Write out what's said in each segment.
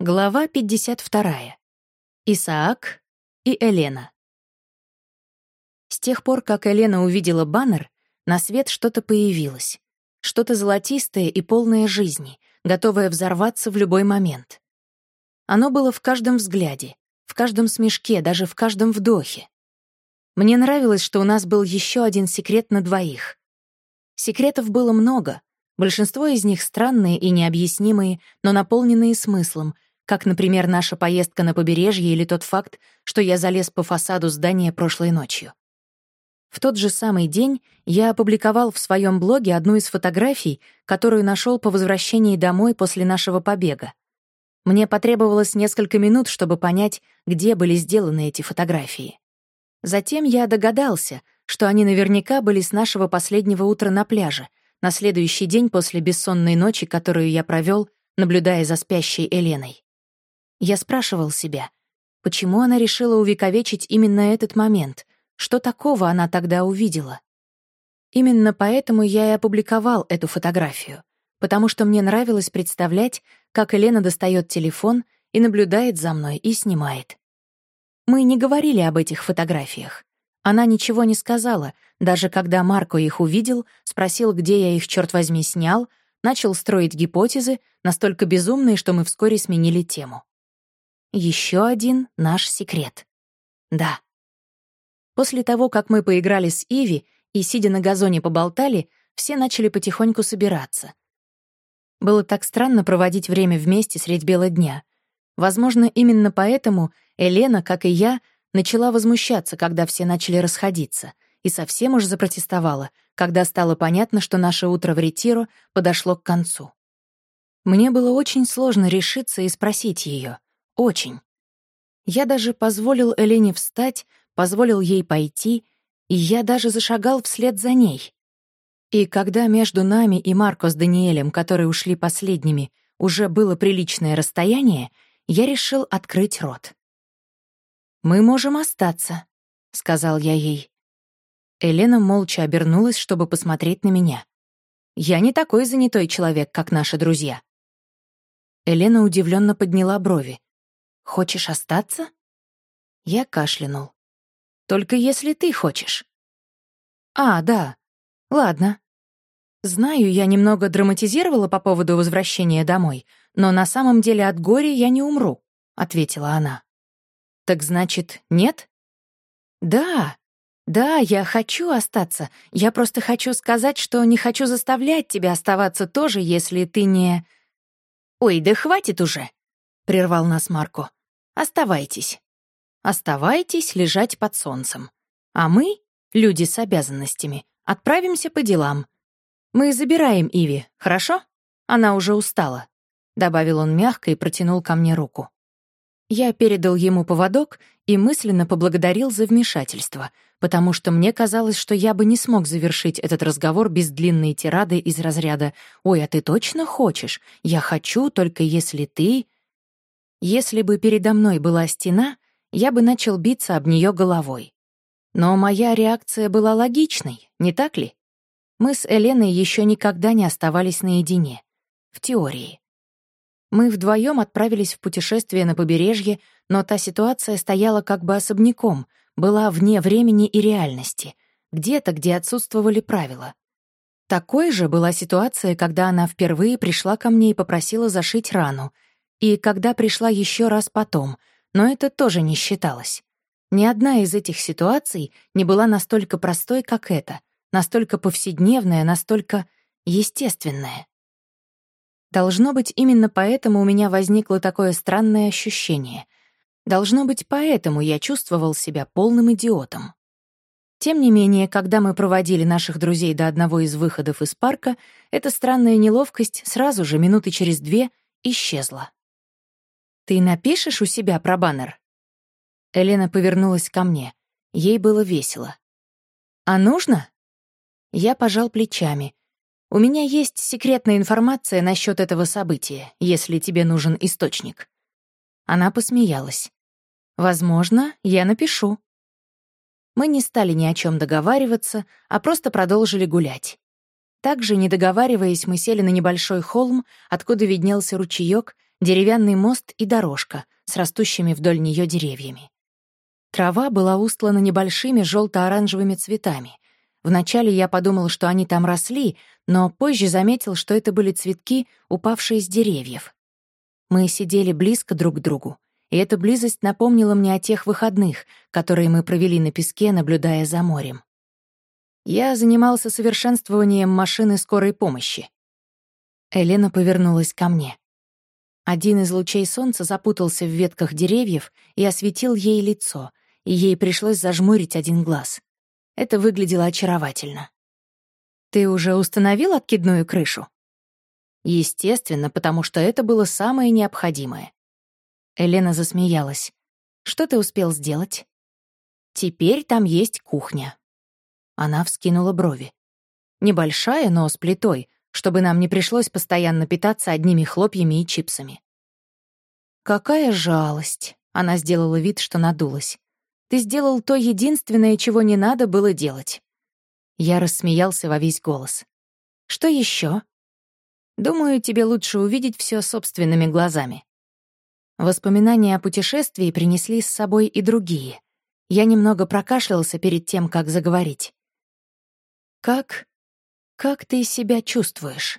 Глава 52. Исаак и Елена. С тех пор, как Елена увидела баннер, на свет что-то появилось. Что-то золотистое и полное жизни, готовое взорваться в любой момент. Оно было в каждом взгляде, в каждом смешке, даже в каждом вдохе. Мне нравилось, что у нас был еще один секрет на двоих. Секретов было много, большинство из них странные и необъяснимые, но наполненные смыслом — как, например, наша поездка на побережье или тот факт, что я залез по фасаду здания прошлой ночью. В тот же самый день я опубликовал в своем блоге одну из фотографий, которую нашел по возвращении домой после нашего побега. Мне потребовалось несколько минут, чтобы понять, где были сделаны эти фотографии. Затем я догадался, что они наверняка были с нашего последнего утра на пляже, на следующий день после бессонной ночи, которую я провел, наблюдая за спящей Еленой. Я спрашивал себя, почему она решила увековечить именно этот момент, что такого она тогда увидела. Именно поэтому я и опубликовал эту фотографию, потому что мне нравилось представлять, как Елена достает телефон и наблюдает за мной и снимает. Мы не говорили об этих фотографиях. Она ничего не сказала, даже когда Марко их увидел, спросил, где я их, черт возьми, снял, начал строить гипотезы, настолько безумные, что мы вскоре сменили тему. Еще один наш секрет. Да. После того, как мы поиграли с Иви и, сидя на газоне, поболтали, все начали потихоньку собираться. Было так странно проводить время вместе средь бела дня. Возможно, именно поэтому Елена, как и я, начала возмущаться, когда все начали расходиться, и совсем уж запротестовала, когда стало понятно, что наше утро в Ретиро подошло к концу. Мне было очень сложно решиться и спросить ее, очень. Я даже позволил Элене встать, позволил ей пойти, и я даже зашагал вслед за ней. И когда между нами и Марко с Даниэлем, которые ушли последними, уже было приличное расстояние, я решил открыть рот. «Мы можем остаться», — сказал я ей. Елена молча обернулась, чтобы посмотреть на меня. «Я не такой занятой человек, как наши друзья». Елена удивленно подняла брови. Хочешь остаться?» Я кашлянул. «Только если ты хочешь». «А, да. Ладно. Знаю, я немного драматизировала по поводу возвращения домой, но на самом деле от горя я не умру», — ответила она. «Так значит, нет?» «Да, да, я хочу остаться. Я просто хочу сказать, что не хочу заставлять тебя оставаться тоже, если ты не...» «Ой, да хватит уже!» — прервал нас Марко. Оставайтесь. Оставайтесь лежать под солнцем. А мы, люди с обязанностями, отправимся по делам. Мы забираем Иви, хорошо? Она уже устала», — добавил он мягко и протянул ко мне руку. Я передал ему поводок и мысленно поблагодарил за вмешательство, потому что мне казалось, что я бы не смог завершить этот разговор без длинной тирады из разряда «Ой, а ты точно хочешь? Я хочу, только если ты...» Если бы передо мной была стена, я бы начал биться об нее головой. Но моя реакция была логичной, не так ли? Мы с Эленой еще никогда не оставались наедине. В теории. Мы вдвоем отправились в путешествие на побережье, но та ситуация стояла как бы особняком, была вне времени и реальности, где-то, где отсутствовали правила. Такой же была ситуация, когда она впервые пришла ко мне и попросила зашить рану — и когда пришла еще раз потом, но это тоже не считалось. Ни одна из этих ситуаций не была настолько простой, как эта, настолько повседневная, настолько естественная. Должно быть, именно поэтому у меня возникло такое странное ощущение. Должно быть, поэтому я чувствовал себя полным идиотом. Тем не менее, когда мы проводили наших друзей до одного из выходов из парка, эта странная неловкость сразу же, минуты через две, исчезла. «Ты напишешь у себя про баннер?» Елена повернулась ко мне. Ей было весело. «А нужно?» Я пожал плечами. «У меня есть секретная информация насчет этого события, если тебе нужен источник». Она посмеялась. «Возможно, я напишу». Мы не стали ни о чем договариваться, а просто продолжили гулять. Также, не договариваясь, мы сели на небольшой холм, откуда виднелся ручеек, деревянный мост и дорожка с растущими вдоль нее деревьями. Трава была устлана небольшими желто-оранжевыми цветами. Вначале я подумал, что они там росли, но позже заметил, что это были цветки, упавшие с деревьев. Мы сидели близко друг к другу, и эта близость напомнила мне о тех выходных, которые мы провели на песке, наблюдая за морем. Я занимался совершенствованием машины скорой помощи. Елена повернулась ко мне. Один из лучей солнца запутался в ветках деревьев и осветил ей лицо, и ей пришлось зажмурить один глаз. Это выглядело очаровательно. «Ты уже установил откидную крышу?» Естественно, потому что это было самое необходимое. Елена засмеялась. «Что ты успел сделать?» «Теперь там есть кухня». Она вскинула брови. «Небольшая, но с плитой, чтобы нам не пришлось постоянно питаться одними хлопьями и чипсами». «Какая жалость!» — она сделала вид, что надулась. «Ты сделал то единственное, чего не надо было делать». Я рассмеялся во весь голос. «Что еще? Думаю, тебе лучше увидеть все собственными глазами. Воспоминания о путешествии принесли с собой и другие. Я немного прокашлялся перед тем, как заговорить. «Как... как ты себя чувствуешь?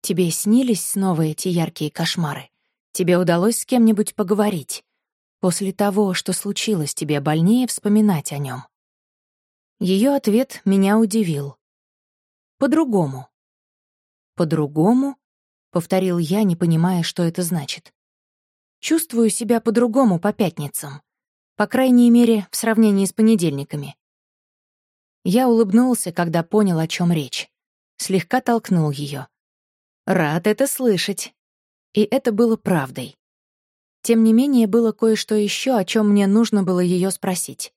Тебе снились снова эти яркие кошмары? Тебе удалось с кем-нибудь поговорить? После того, что случилось, тебе больнее вспоминать о нем. Ее ответ меня удивил. «По-другому». «По-другому?» — повторил я, не понимая, что это значит. Чувствую себя по-другому по пятницам. По крайней мере, в сравнении с понедельниками. Я улыбнулся, когда понял, о чем речь. Слегка толкнул ее. Рад это слышать. И это было правдой. Тем не менее, было кое-что еще, о чем мне нужно было ее спросить.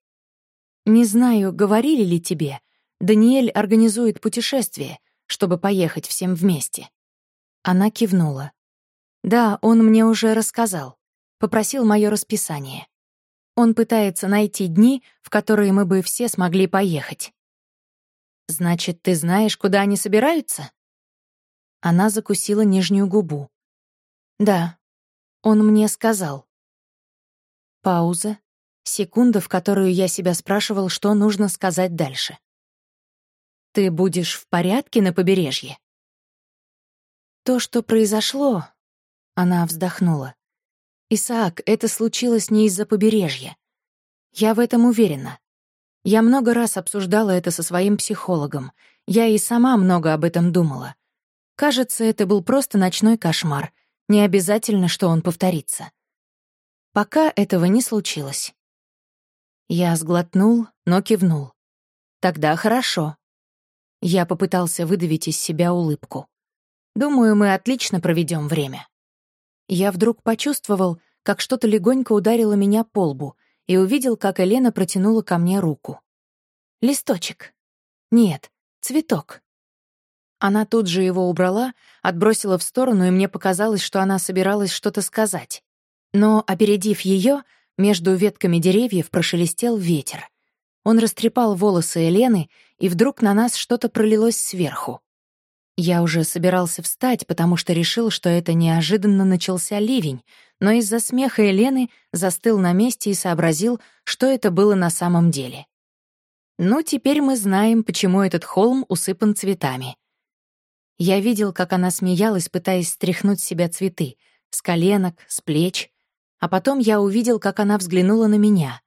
«Не знаю, говорили ли тебе, Даниэль организует путешествие, чтобы поехать всем вместе». Она кивнула. «Да, он мне уже рассказал попросил мое расписание. Он пытается найти дни, в которые мы бы все смогли поехать. «Значит, ты знаешь, куда они собираются?» Она закусила нижнюю губу. «Да, он мне сказал». Пауза. Секунда, в которую я себя спрашивал, что нужно сказать дальше. «Ты будешь в порядке на побережье?» То, что произошло, она вздохнула. «Исаак, это случилось не из-за побережья. Я в этом уверена. Я много раз обсуждала это со своим психологом. Я и сама много об этом думала. Кажется, это был просто ночной кошмар. Не обязательно, что он повторится. Пока этого не случилось. Я сглотнул, но кивнул. Тогда хорошо. Я попытался выдавить из себя улыбку. Думаю, мы отлично проведем время. Я вдруг почувствовал, как что-то легонько ударило меня по лбу и увидел, как Елена протянула ко мне руку. «Листочек. Нет, цветок». Она тут же его убрала, отбросила в сторону, и мне показалось, что она собиралась что-то сказать. Но, опередив ее, между ветками деревьев прошелестел ветер. Он растрепал волосы Елены, и вдруг на нас что-то пролилось сверху. Я уже собирался встать, потому что решил, что это неожиданно начался ливень, но из-за смеха Елены застыл на месте и сообразил, что это было на самом деле. Ну, теперь мы знаем, почему этот холм усыпан цветами. Я видел, как она смеялась, пытаясь стряхнуть с себя цветы, с коленок, с плеч. А потом я увидел, как она взглянула на меня.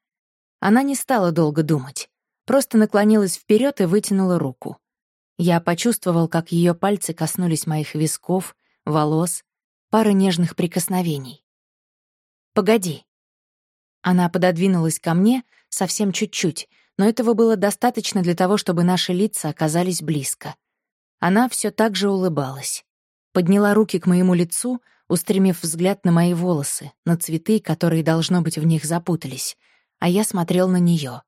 Она не стала долго думать, просто наклонилась вперед и вытянула руку. Я почувствовал, как ее пальцы коснулись моих висков, волос, пары нежных прикосновений. «Погоди». Она пододвинулась ко мне совсем чуть-чуть, но этого было достаточно для того, чтобы наши лица оказались близко. Она все так же улыбалась. Подняла руки к моему лицу, устремив взгляд на мои волосы, на цветы, которые, должно быть, в них запутались, а я смотрел на нее.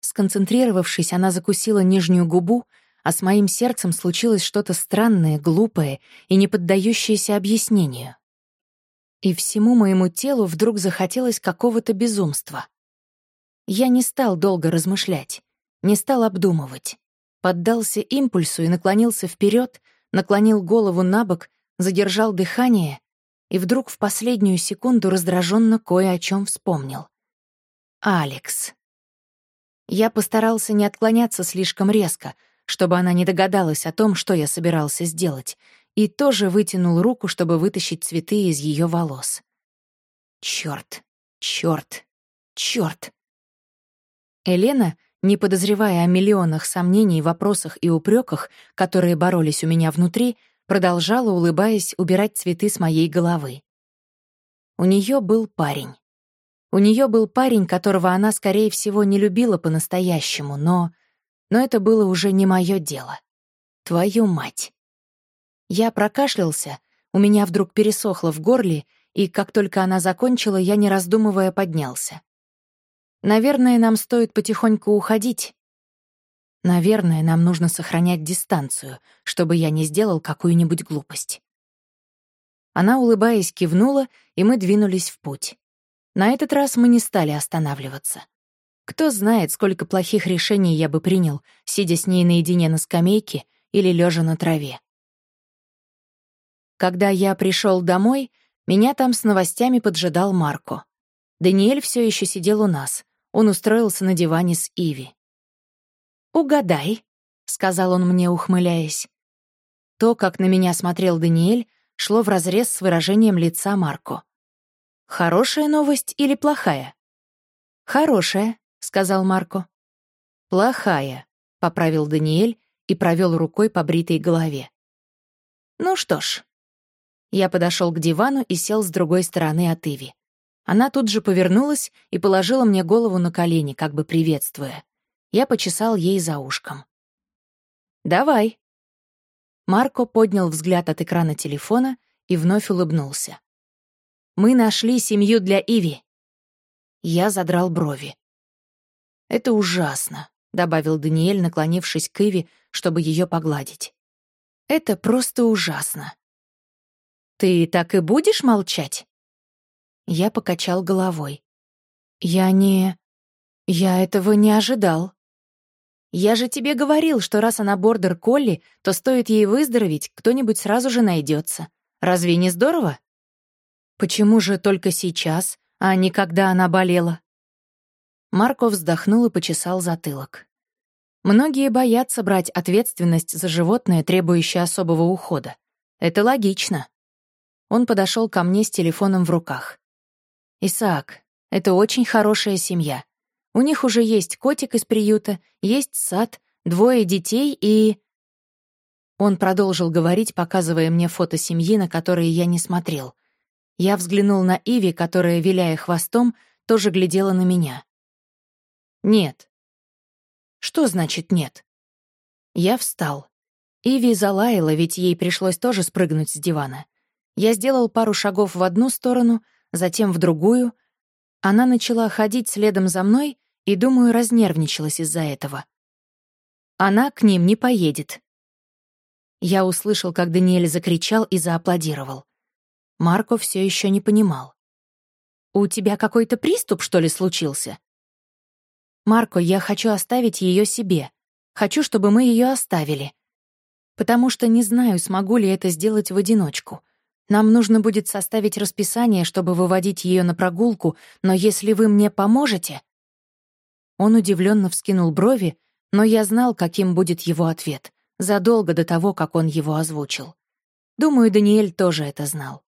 Сконцентрировавшись, она закусила нижнюю губу, а с моим сердцем случилось что-то странное, глупое и не поддающееся объяснению. И всему моему телу вдруг захотелось какого-то безумства. Я не стал долго размышлять, не стал обдумывать. Поддался импульсу и наклонился вперед, наклонил голову на бок, задержал дыхание, и вдруг в последнюю секунду раздраженно кое о чем вспомнил. «Алекс». Я постарался не отклоняться слишком резко, чтобы она не догадалась о том, что я собирался сделать, и тоже вытянул руку, чтобы вытащить цветы из ее волос. Черт, черт, черт. Елена, не подозревая о миллионах сомнений, вопросах и упреках, которые боролись у меня внутри, продолжала, улыбаясь, убирать цветы с моей головы. У нее был парень. У нее был парень, которого она, скорее всего, не любила по-настоящему, но... Но это было уже не мое дело. Твою мать. Я прокашлялся, у меня вдруг пересохло в горле, и как только она закончила, я, не раздумывая, поднялся. Наверное, нам стоит потихоньку уходить. Наверное, нам нужно сохранять дистанцию, чтобы я не сделал какую-нибудь глупость. Она, улыбаясь, кивнула, и мы двинулись в путь. На этот раз мы не стали останавливаться. Кто знает, сколько плохих решений я бы принял, сидя с ней наедине на скамейке или лежа на траве. Когда я пришел домой, меня там с новостями поджидал Марко. Даниэль все еще сидел у нас. Он устроился на диване с Иви. «Угадай», — сказал он мне, ухмыляясь. То, как на меня смотрел Даниэль, шло вразрез с выражением лица Марко. «Хорошая новость или плохая?» «Хорошая», — сказал Марко. «Плохая», — поправил Даниэль и провел рукой по бритой голове. «Ну что ж». Я подошел к дивану и сел с другой стороны от Иви. Она тут же повернулась и положила мне голову на колени, как бы приветствуя. Я почесал ей за ушком. «Давай». Марко поднял взгляд от экрана телефона и вновь улыбнулся. «Мы нашли семью для Иви». Я задрал брови. «Это ужасно», — добавил Даниэль, наклонившись к Иви, чтобы ее погладить. «Это просто ужасно». «Ты так и будешь молчать?» Я покачал головой. «Я не... Я этого не ожидал». «Я же тебе говорил, что раз она бордер-колли, то стоит ей выздороветь, кто-нибудь сразу же найдется. Разве не здорово?» «Почему же только сейчас, а не когда она болела?» Марко вздохнул и почесал затылок. Многие боятся брать ответственность за животное, требующее особого ухода. Это логично. Он подошел ко мне с телефоном в руках. «Исаак, это очень хорошая семья. У них уже есть котик из приюта, есть сад, двое детей и...» Он продолжил говорить, показывая мне фото семьи, на которые я не смотрел. Я взглянул на Иви, которая, виляя хвостом, тоже глядела на меня. «Нет». «Что значит «нет»?» Я встал. Иви залаяла, ведь ей пришлось тоже спрыгнуть с дивана. Я сделал пару шагов в одну сторону, затем в другую. Она начала ходить следом за мной и, думаю, разнервничалась из-за этого. Она к ним не поедет. Я услышал, как Даниэль закричал и зааплодировал. Марко все еще не понимал. «У тебя какой-то приступ, что ли, случился?» «Марко, я хочу оставить ее себе. Хочу, чтобы мы ее оставили. Потому что не знаю, смогу ли это сделать в одиночку. Нам нужно будет составить расписание, чтобы выводить ее на прогулку, но если вы мне поможете...» Он удивленно вскинул брови, но я знал, каким будет его ответ, задолго до того, как он его озвучил. Думаю, Даниэль тоже это знал.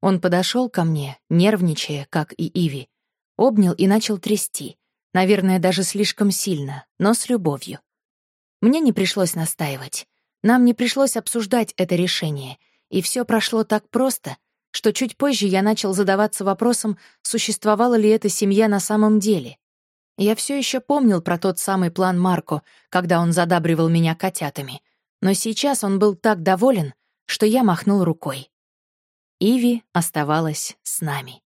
Он подошел ко мне, нервничая, как и Иви, обнял и начал трясти, наверное, даже слишком сильно, но с любовью. Мне не пришлось настаивать. Нам не пришлось обсуждать это решение, и все прошло так просто, что чуть позже я начал задаваться вопросом, существовала ли эта семья на самом деле. Я все еще помнил про тот самый план Марко, когда он задабривал меня котятами. Но сейчас он был так доволен, что я махнул рукой. Иви оставалась с нами.